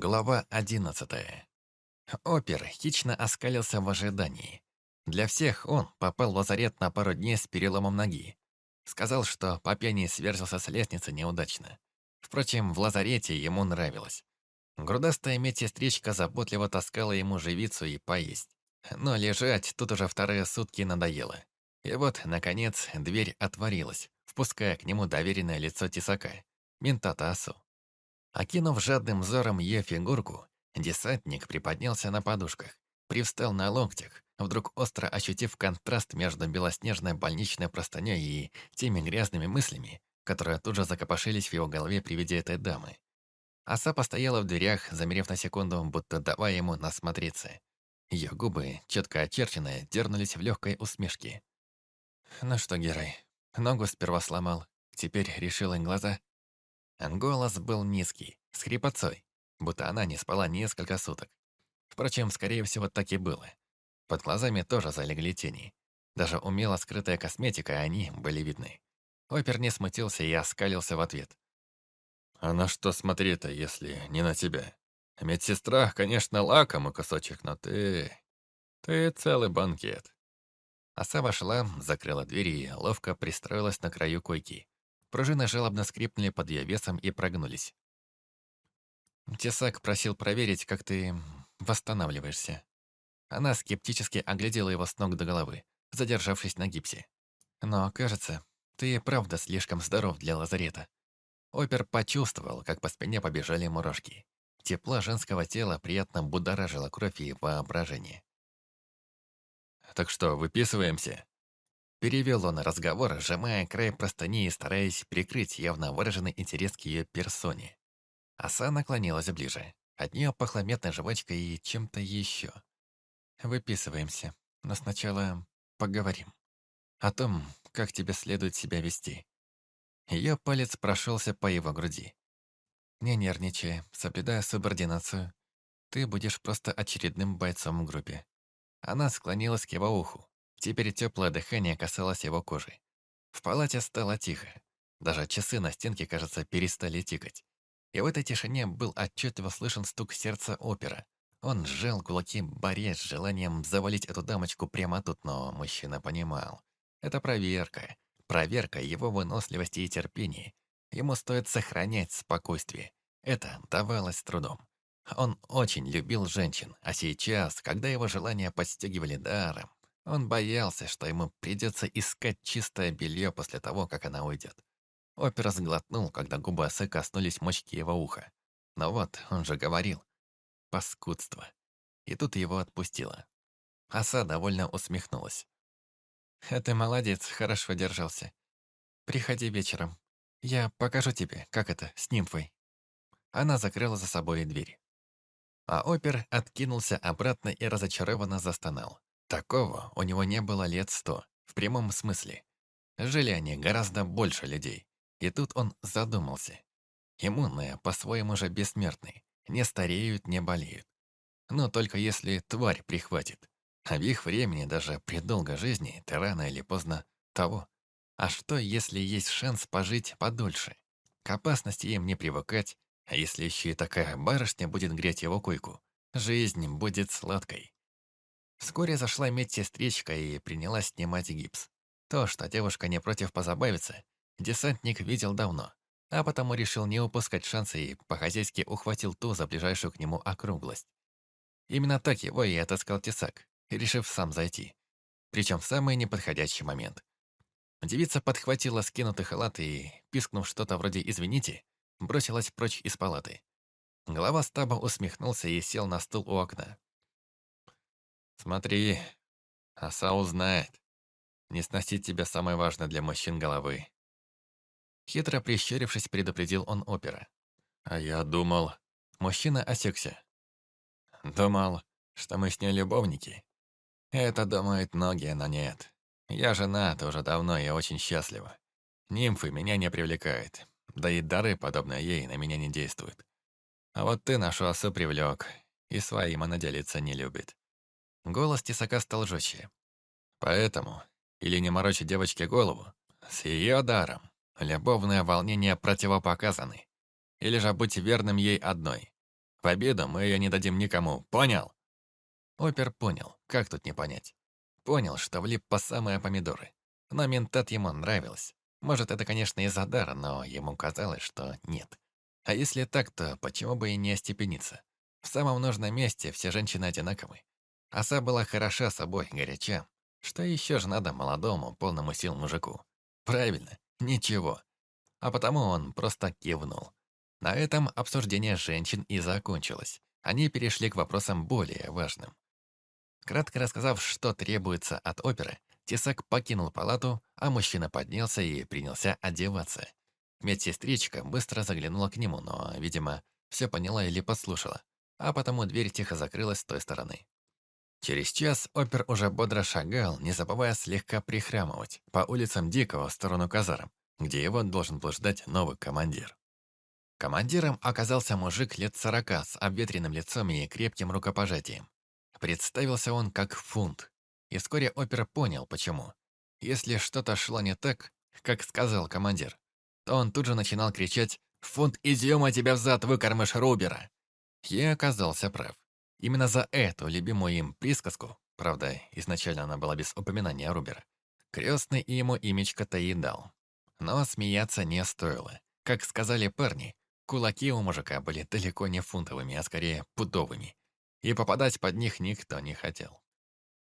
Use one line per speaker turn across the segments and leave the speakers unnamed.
Глава одиннадцатая. Опер хищно оскалился в ожидании. Для всех он попал в лазарет на пару дней с переломом ноги. Сказал, что по пьяни сверзился с лестницы неудачно. Впрочем, в лазарете ему нравилось. Грудастая медсестричка заботливо таскала ему живицу и поесть. Но лежать тут уже вторые сутки надоело. И вот, наконец, дверь отворилась, впуская к нему доверенное лицо тесака, мента Тасу. Окинув жадным взором ее фигурку, десантник приподнялся на подушках, привстал на локтях, вдруг остро ощутив контраст между белоснежной больничной простыней и теми грязными мыслями, которые тут же закопошились в его голове при виде этой дамы. Оса постояла в дверях, замерев на секунду, будто давая ему насмотреться. Ее губы, четко очерченные, дернулись в легкой усмешке. «Ну что, герой, ногу сперва сломал, теперь решил им глаза Голос был низкий, с хрипотцой, будто она не спала несколько суток. Впрочем, скорее всего, так и было. Под глазами тоже залегли тени. Даже умело скрытая косметика, они были видны. Опер не смутился и оскалился в ответ. «А на что смотри-то, если не на тебя? Медсестра, конечно, лакомый кусочек, но ты... Ты целый банкет». Оса вошла, закрыла дверь и ловко пристроилась на краю койки. Пружины жалобно скрипнули под ее весом и прогнулись. Тесак просил проверить, как ты восстанавливаешься. Она скептически оглядела его с ног до головы, задержавшись на гипсе. Но, кажется, ты правда слишком здоров для лазарета. Опер почувствовал, как по спине побежали мурашки. Тепло женского тела приятно будоражило кровь и воображение. «Так что, выписываемся?» Перевел он разговор, сжимая край простыни и стараясь прикрыть явно выраженный интерес к ее персоне. Оса наклонилась ближе. От нее пахло метной жвачкой и чем-то еще. «Выписываемся, но сначала поговорим. О том, как тебе следует себя вести». Ее палец прошелся по его груди. «Не нервничай, соблюдая субординацию. Ты будешь просто очередным бойцом в группе». Она склонилась к его уху. Теперь теплое дыхание касалось его кожи. В палате стало тихо. Даже часы на стенке, кажется, перестали тикать. И в этой тишине был отчетливо слышен стук сердца опера. Он сжал кулаки, борясь с желанием завалить эту дамочку прямо тут, но мужчина понимал. Это проверка. Проверка его выносливости и терпения. Ему стоит сохранять спокойствие. Это давалось трудом. Он очень любил женщин, а сейчас, когда его желания подстегивали даром, он боялся, что ему придется искать чистое белье после того, как она уйдет. Опер сглотнул, когда губы осы коснулись мочки его уха. Но вот, он же говорил. Паскудство. И тут его отпустило. Оса довольно усмехнулась. «Ты молодец, хорошо держался. Приходи вечером. Я покажу тебе, как это, с нимфой». Она закрыла за собой дверь. А опер откинулся обратно и разочарованно застонал. Такого у него не было лет сто, в прямом смысле. Жили они гораздо больше людей. И тут он задумался. Иммунные, по-своему же бессмертные, не стареют, не болеют. Но только если тварь прихватит. А в их времени даже при долгой жизни ты рано или поздно того. А что, если есть шанс пожить подольше? К опасности им не привыкать, а если еще и такая барышня будет греть его койку, жизнь будет сладкой. Вскоре зашла медсестричка и принялась снимать гипс. То, что девушка не против позабавиться, десантник видел давно, а потому решил не упускать шанса и по-хозяйски ухватил ту за ближайшую к нему округлость. Именно так его и отыскал тесак, решив сам зайти. Причем в самый неподходящий момент. Девица подхватила скинутый халат и, пискнув что-то вроде «извините», бросилась прочь из палаты. Глава стаба усмехнулся и сел на стул у окна. Смотри, оса узнает. Не сносить тебе самое важное для мужчин головы. Хитро прищурившись, предупредил он опера. А я думал... Мужчина осекся. Думал, что мы с ней любовники. Это думают многие, но нет. Я женат уже давно и очень счастлива. Нимфы меня не привлекают. Да и дары, подобные ей, на меня не действуют. А вот ты нашу осу привлек, и своим она делиться не любит. Голос тесака стал жестче. Поэтому, или не морочить девочке голову, с ее даром любовные волнения противопоказаны. Или же быть верным ей одной. В обиду мы ее не дадим никому, понял?» Опер понял, как тут не понять. Понял, что влип по самые помидоры. Но ментат ему нравилось. Может, это, конечно, из-за дара, но ему казалось, что нет. А если так, то почему бы и не остепениться? В самом нужном месте все женщины одинаковы. Оса была хороша собой, горяча. Что еще же надо молодому, полному сил мужику? Правильно, ничего. А потому он просто кивнул. На этом обсуждение женщин и закончилось. Они перешли к вопросам более важным. Кратко рассказав, что требуется от оперы, Тесак покинул палату, а мужчина поднялся и принялся одеваться. Медсестричка быстро заглянула к нему, но, видимо, все поняла или послушала, а потому дверь тихо закрылась с той стороны. Через час опер уже бодро шагал, не забывая слегка прихрамывать, по улицам Дикого в сторону казарм, где его должен был ждать новый командир. Командиром оказался мужик лет сорока с обветренным лицом и крепким рукопожатием. Представился он как фунт, и вскоре опера понял, почему. Если что-то шло не так, как сказал командир, то он тут же начинал кричать «Фунт изюма тебя взад выкормишь Рубера!» Я оказался прав. Именно за эту любимую им присказку, правда, изначально она была без упоминания Рубера, крестный ему имечко-то и дал. Но смеяться не стоило. Как сказали парни, кулаки у мужика были далеко не фунтовыми, а скорее пудовыми. И попадать под них никто не хотел.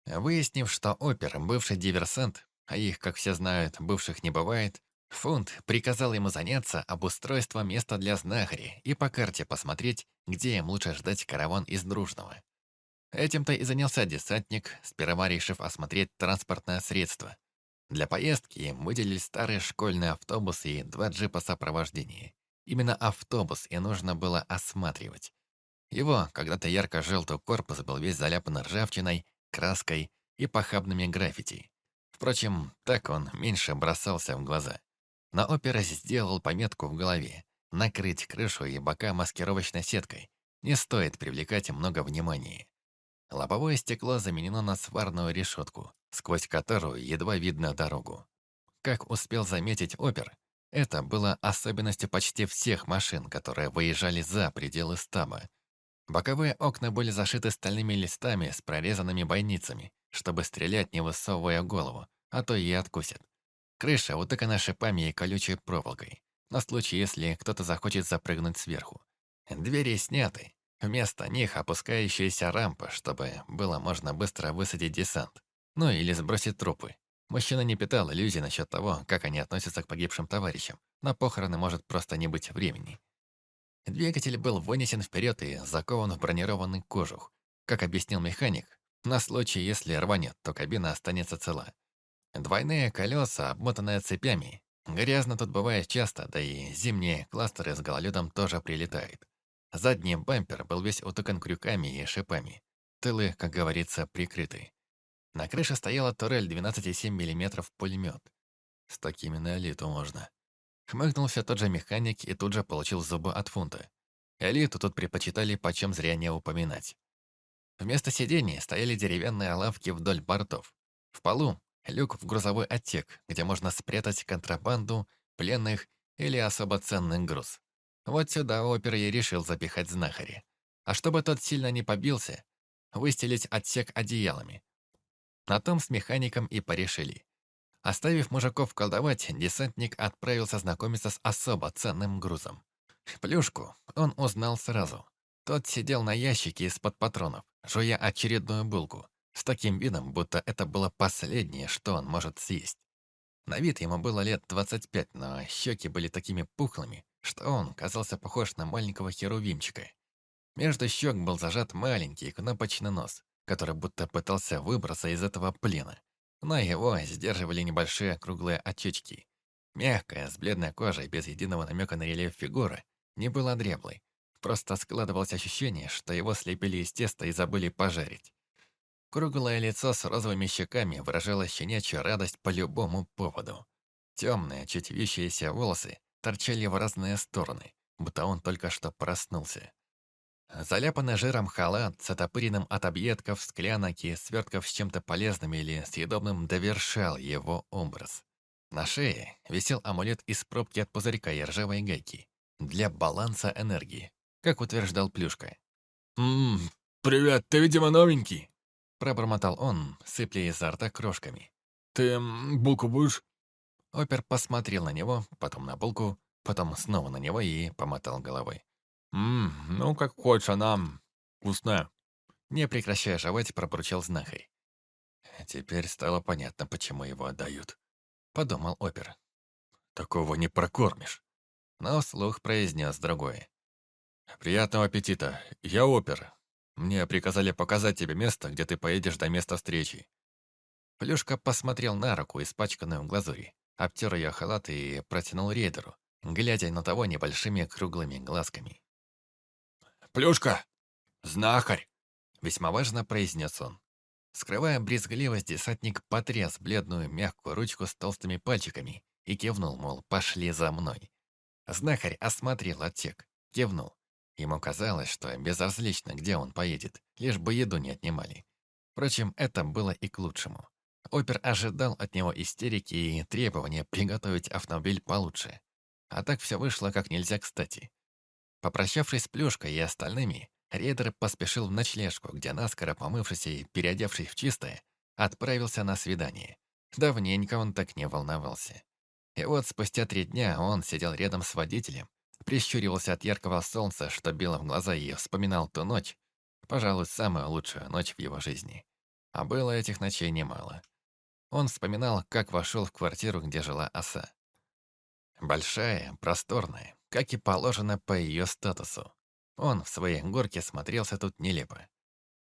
Выяснив, что опер – бывший диверсант, а их, как все знают, бывших не бывает, Фунт приказал ему заняться обустройством места для знахари и по карте посмотреть, где им лучше ждать караван из Дружного. Этим-то и занялся десантник, сперва решив осмотреть транспортное средство. Для поездки им выделили старый школьный автобус и два джипа сопровождения. Именно автобус и нужно было осматривать. Его когда-то ярко-желтый корпус был весь заляпан ржавчиной, краской и похабными граффити. Впрочем, так он меньше бросался в глаза. Но опера сделал пометку в голове «накрыть крышу и бока маскировочной сеткой». Не стоит привлекать много внимания. Лобовое стекло заменено на сварную решетку, сквозь которую едва видно дорогу. Как успел заметить опер, это было особенностью почти всех машин, которые выезжали за пределы стаба. Боковые окна были зашиты стальными листами с прорезанными бойницами, чтобы стрелять, не высовывая голову, а то и откусят. Крыша утыкана шипами и колючей проволокой, на случай, если кто-то захочет запрыгнуть сверху. Двери сняты, вместо них опускающаяся рампа, чтобы было можно быстро высадить десант. Ну или сбросить трупы. Мужчина не питал иллюзий насчет того, как они относятся к погибшим товарищам. На похороны может просто не быть времени. Двигатель был вынесен вперед и закован в бронированный кожух. Как объяснил механик, на случай, если рванет, то кабина останется цела. Двойные колеса, обмотанные цепями. Грязно тут бывает часто, да и зимние кластеры с гололедом тоже прилетают. Задний бампер был весь утыкан крюками и шипами. Тылы, как говорится, прикрыты. На крыше стояла турель 12,7 мм пулемет. С такими на элиту можно. Хмыкнулся тот же механик и тут же получил зубы от фунта. Элиту тут предпочитали почем зря не упоминать. Вместо сидений стояли деревянные лавки вдоль бортов. В полу — люк в грузовой отсек, где можно спрятать контрабанду, пленных или особо ценный груз. Вот сюда опер и решил запихать знахари. А чтобы тот сильно не побился, выстелить отсек одеялами. На том с механиком и порешили. Оставив мужиков колдовать, десантник отправился знакомиться с особо ценным грузом. Плюшку он узнал сразу. Тот сидел на ящике из-под патронов, жуя очередную булку, с таким видом, будто это было последнее, что он может съесть. На вид ему было лет 25, но щеки были такими пухлыми, что он казался похож на маленького херувимчика. Между щек был зажат маленький кнопочный нос, который будто пытался выбраться из этого плена но его сдерживали небольшие круглые очечки. Мягкая, с бледной кожей, без единого намека на рельеф фигуры, не была дряблой. Просто складывалось ощущение, что его слепили из теста и забыли пожарить. Круглое лицо с розовыми щеками выражало щенячью радость по любому поводу. Темные, чуть вьющиеся волосы торчали в разные стороны, будто он только что проснулся. Заляпанный жиром халат с отопыренным от объедков, склянок и свертков с чем-то полезным или съедобным довершал его образ. На шее висел амулет из пробки от пузырька и ржавой гайки для баланса энергии. как утверждал Плюшка.
«Ммм, привет, ты, видимо, новенький?»
Пробормотал он, сыпля изо рта крошками.
«Ты булку будешь?»
Опер посмотрел на него, потом на булку, потом снова на него и помотал головой.
«Ммм, ну как хочешь, она вкусная».
Не прекращая жевать, пробурчал знахарь. Теперь стало понятно, почему его отдают. Подумал опер.
Такого не прокормишь.
Но вслух произнес другое.
«Приятного аппетита. Я опер. Мне приказали показать тебе место, где ты поедешь до места встречи».
Плюшка посмотрел на руку, испачканную в глазури, обтер ее халат и протянул рейдеру, глядя на того небольшими круглыми глазками.
«Плюшка! Знахарь!»
Весьма важно произнес он. Скрывая брезгливость, десантник потряс бледную мягкую ручку с толстыми пальчиками и кивнул, мол, пошли за мной. Знахарь осмотрел отсек, кивнул. Ему казалось, что безразлично, где он поедет, лишь бы еду не отнимали. Впрочем, это было и к лучшему. Опер ожидал от него истерики и требования приготовить автомобиль получше. А так все вышло как нельзя кстати. Попрощавшись с Плюшкой и остальными, Рейдер поспешил в ночлежку, где наскоро помывшись и переодевшись в чистое, отправился на свидание. Давненько он так не волновался. И вот спустя три дня он сидел рядом с водителем, прищуривался от яркого солнца, что било в глаза и вспоминал ту ночь, пожалуй, самую лучшую ночь в его жизни. А было этих ночей немало. Он вспоминал, как вошел в квартиру, где жила оса. Большая, просторная, как и положено по ее статусу. Он в своей горке смотрелся тут нелепо.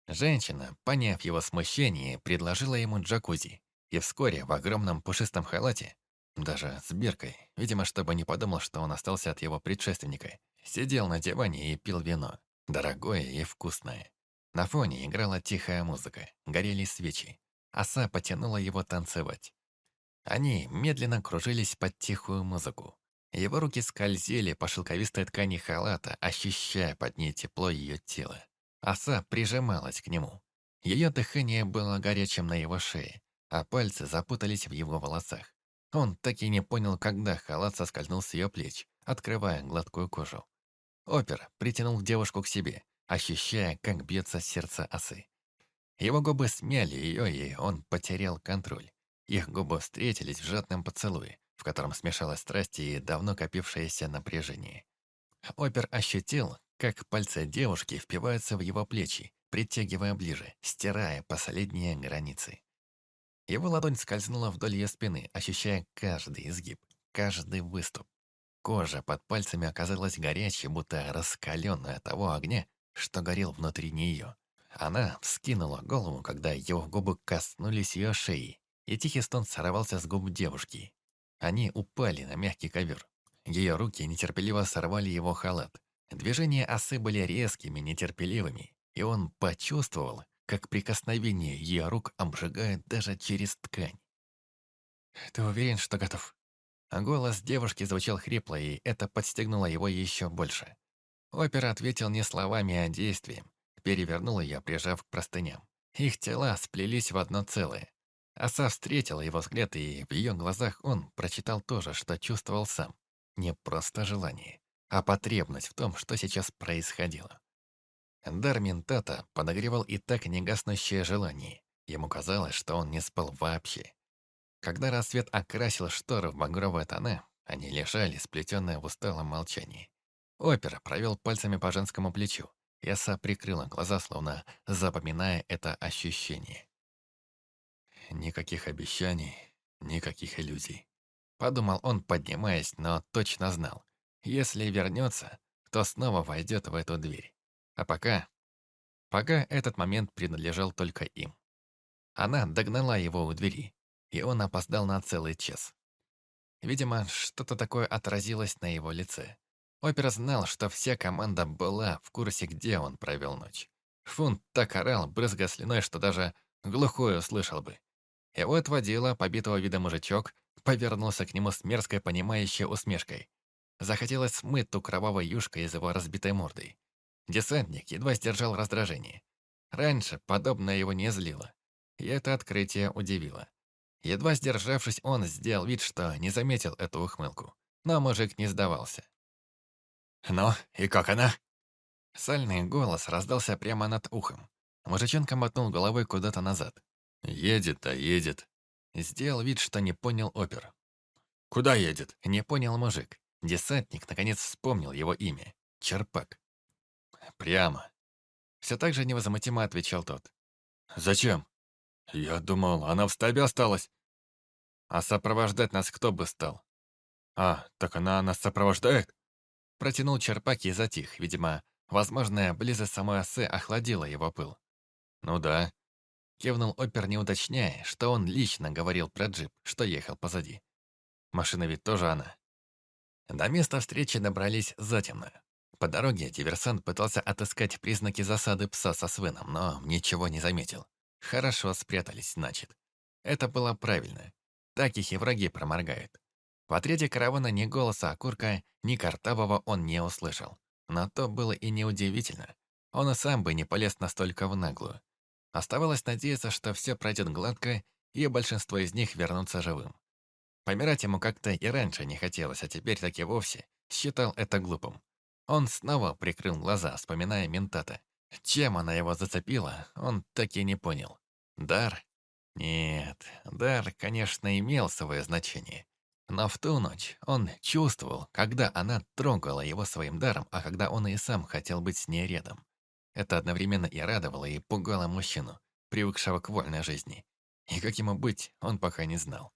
Женщина, поняв его смущение, предложила ему джакузи. И вскоре в огромном пушистом халате, даже с биркой, видимо, чтобы не подумал, что он остался от его предшественника, сидел на диване и пил вино, дорогое и вкусное. На фоне играла тихая музыка, горели свечи. Оса потянула его танцевать. Они медленно кружились под тихую музыку. Его руки скользили по шелковистой ткани халата, ощущая под ней тепло ее тела. Оса прижималась к нему. Ее дыхание было горячим на его шее, а пальцы запутались в его волосах. Он так и не понял, когда халат соскользнул с ее плеч, открывая гладкую кожу. Опер притянул девушку к себе, ощущая, как бьется сердце осы. Его губы смяли ее, и он потерял контроль. Их губы встретились в жадном поцелуе, в котором смешалась страсть и давно копившееся напряжение. Опер ощутил, как пальцы девушки впиваются в его плечи, притягивая ближе, стирая последние границы. Его ладонь скользнула вдоль ее спины, ощущая каждый изгиб, каждый выступ. Кожа под пальцами оказалась горячей, будто раскаленная от того огня, что горел внутри нее. Она вскинула голову, когда его губы коснулись ее шеи, и тихий стон сорвался с губ девушки, они упали на мягкий ковер. Ее руки нетерпеливо сорвали его халат. Движения осы были резкими, нетерпеливыми, и он почувствовал, как прикосновение ее рук обжигает даже через ткань. «Ты уверен, что готов?» Голос девушки звучал хрипло, и это подстегнуло его еще больше. Опера ответил не словами, а действием. Перевернул ее, прижав к простыням. Их тела сплелись в одно целое. Оса встретила его взгляд, и в ее глазах он прочитал то же, что чувствовал сам. Не просто желание, а потребность в том, что сейчас происходило. Дар ментата подогревал и так негаснущее желание. Ему казалось, что он не спал вообще. Когда рассвет окрасил шторы в багровые тона, они лежали, сплетенные в усталом молчании. Опера провел пальцами по женскому плечу, и оса прикрыла глаза, словно запоминая это ощущение. Никаких обещаний, никаких иллюзий. Подумал он, поднимаясь, но точно знал. Если вернется, то снова войдет в эту дверь. А пока... Пока этот момент принадлежал только им. Она догнала его у двери, и он опоздал на целый час. Видимо, что-то такое отразилось на его лице. Опер знал, что вся команда была в курсе, где он провел ночь. Фунт так орал, брызгая слюной, что даже глухой услышал бы. И вот водила, побитого вида мужичок, повернулся к нему с мерзкой понимающей усмешкой. Захотелось смыть ту кровавой юшкой из его разбитой мордой. Десантник едва сдержал раздражение. Раньше подобное его не злило. И это открытие удивило. Едва сдержавшись, он сделал вид, что не заметил эту ухмылку. Но мужик не сдавался.
«Ну, и как она?»
Сальный голос раздался прямо над ухом. Мужичонка мотнул головой куда-то назад.
«Едет, а едет».
Сделал вид, что не понял опер.
«Куда едет?»
Не понял мужик. Десантник наконец вспомнил его имя. Черпак.
«Прямо».
Все так же невозмутимо отвечал тот.
«Зачем?» «Я думал, она в стабе осталась».
«А сопровождать нас кто бы стал?»
«А, так она нас сопровождает?»
Протянул Черпак и затих. Видимо, возможная близость самой осы охладила его пыл.
«Ну да», —
кивнул опер, не уточняя, что он лично говорил про джип, что ехал позади. Машина ведь тоже она. До места встречи добрались затемно. По дороге диверсант пытался отыскать признаки засады пса со свином, но ничего не заметил. Хорошо спрятались, значит. Это было правильно. Так их и враги проморгают. В отряде каравана ни голоса окурка, ни картавого он не услышал. Но то было и неудивительно. Он и сам бы не полез настолько в наглую. Оставалось надеяться, что все пройдет гладко, и большинство из них вернутся живым. Помирать ему как-то и раньше не хотелось, а теперь так и вовсе считал это глупым. Он снова прикрыл глаза, вспоминая ментата. Чем она его зацепила, он так и не понял. Дар? Нет, дар, конечно, имел свое значение. Но в ту ночь он чувствовал, когда она трогала его своим даром, а когда он и сам хотел быть с ней рядом. Это одновременно и радовало, и пугало мужчину, привыкшего к вольной жизни. И как ему быть, он пока не знал.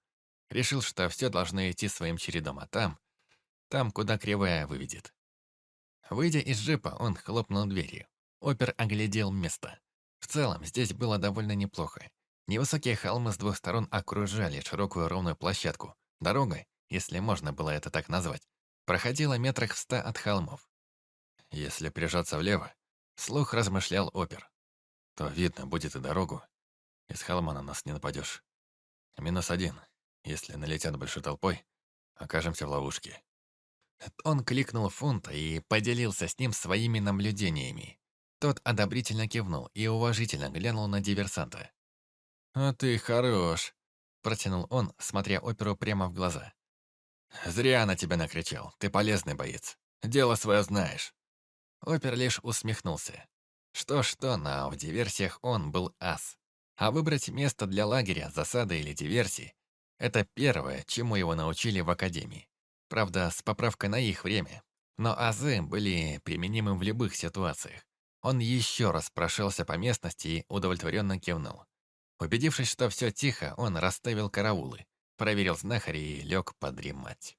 Решил, что все должно идти своим чередом, а там... Там, куда кривая выведет. Выйдя из джипа, он хлопнул дверью. Опер оглядел место. В целом, здесь было довольно неплохо. Невысокие холмы с двух сторон окружали широкую ровную площадку, Дорога, если можно было это так назвать, проходила метрах в ста от холмов. Если прижаться влево, слух размышлял опер, то видно будет и дорогу. Из холма на нас не нападешь. Минус один. Если налетят большой толпой, окажемся в ловушке. Он кликнул Фунта и поделился с ним своими наблюдениями. Тот одобрительно кивнул и уважительно глянул на диверсанта. «А ты хорош», Протянул он, смотря оперу прямо в глаза. «Зря на тебя накричал. Ты полезный боец. Дело свое знаешь». Опер лишь усмехнулся. Что-что, но в диверсиях он был ас. А выбрать место для лагеря, засады или диверсии — это первое, чему его научили в академии. Правда, с поправкой на их время. Но азы были применимы в любых ситуациях. Он еще раз прошелся по местности и удовлетворенно кивнул. Убедившись, что все тихо, он расставил караулы, проверил знахаря и лег подремать.